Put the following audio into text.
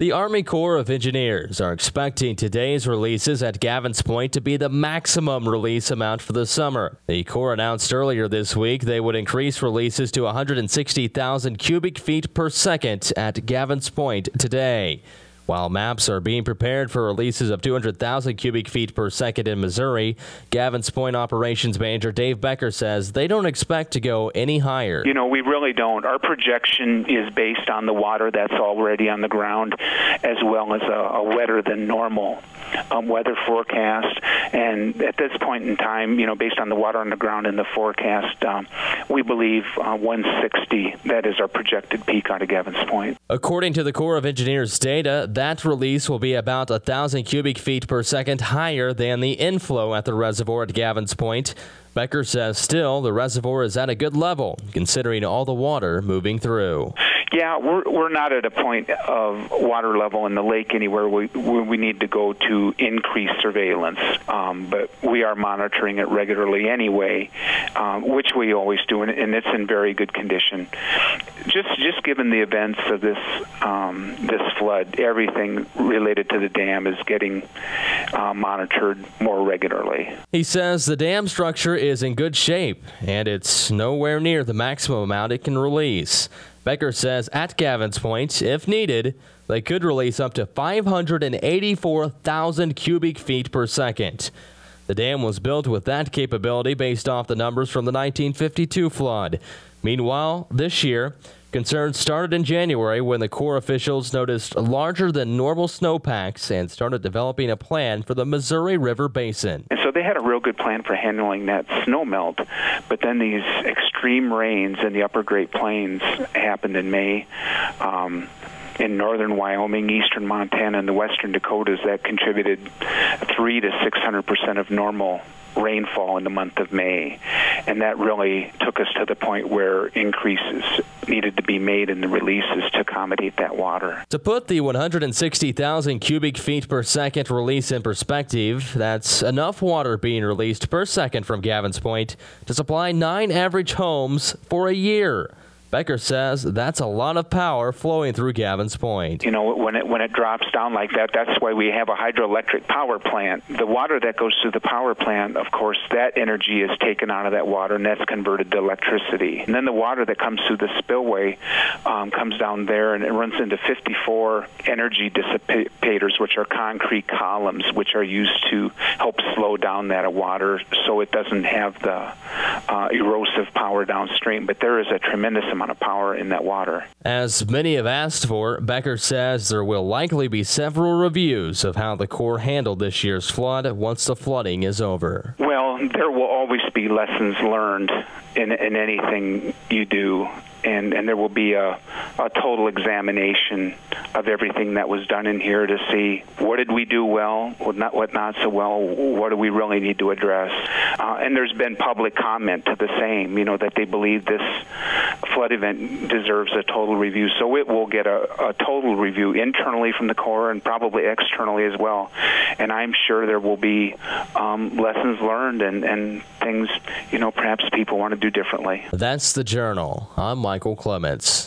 The Army Corps of Engineers are expecting today's releases at Gavins Point to be the maximum release amount for the summer. The Corps announced earlier this week they would increase releases to 160,000 cubic feet per second at Gavins Point today. While maps are being prepared for releases of 200,000 cubic feet per second in Missouri, Gavins Point Operations Manager Dave Becker says they don't expect to go any higher. You know, we really don't. Our projection is based on the water that's already on the ground, as well as a, a wetter than normal um, weather forecast. And at this point in time, you know, based on the water on the ground and the forecast, um, we believe uh, 160. That is our projected peak out of Gavins Point. According to the Corps of Engineers data, that release will be about 1,000 cubic feet per second higher than the inflow at the reservoir at Gavins Point. Becker says still the reservoir is at a good level, considering all the water moving through. Yeah, we're we're not at a point of water level in the lake anywhere we we need to go to increase surveillance, um, but we are monitoring it regularly anyway, um, which we always do, and, and, it's in very good condition. Just just given the events of this um, this flood, everything related to the dam is getting uh, monitored more regularly. He says the dam structure is in good shape and it's nowhere near the maximum amount it can release. Becker says at Gavins Point, if needed, they could release up to 584,000 cubic feet per second. The dam was built with that capability based off the numbers from the 1952 flood. Meanwhile, this year, Concerns started in January when the Corps officials noticed larger than normal snowpacks and started developing a plan for the Missouri River Basin. And so they had a real good plan for handling that snow melt, but then these extreme rains in the upper Great Plains happened in May. Um, in northern Wyoming, eastern Montana, and the western Dakotas that contributed three to six hundred percent of normal rainfall in the month of May. And that really took us to the point where increases needed to be made in the releases to accommodate that water. To put the 160,000 cubic feet per second release in perspective, that's enough water being released per second from Gavins Point to supply nine average homes for a year. Becker says that's a lot of power flowing through Gavins Point. You know, when it when it drops down like that, that's why we have a hydroelectric power plant. The water that goes through the power plant, of course, that energy is taken out of that water and that's converted to electricity. And then the water that comes through the spillway um, comes down there and it runs into 54 energy dissipators, which are concrete columns, which are used to help slow down that water so it doesn't have the uh, erosive power downstream. But there is a tremendous amount amount of power in that water. As many have asked for, Becker says there will likely be several reviews of how the Corps handled this year's flood once the flooding is over. Well, there will always be lessons learned in, in anything you do and and there will be a, a total examination of everything that was done in here to see what did we do well, what not what not so well, what do we really need to address. Uh, and there's been public comment to the same, you know, that they believe this flood event deserves a total review. So it will get a, a total review internally from the Corps and probably externally as well. And I'm sure there will be um, lessons learned and, and things, you know, perhaps people want to do differently. That's the journal. I'm Michael Clements.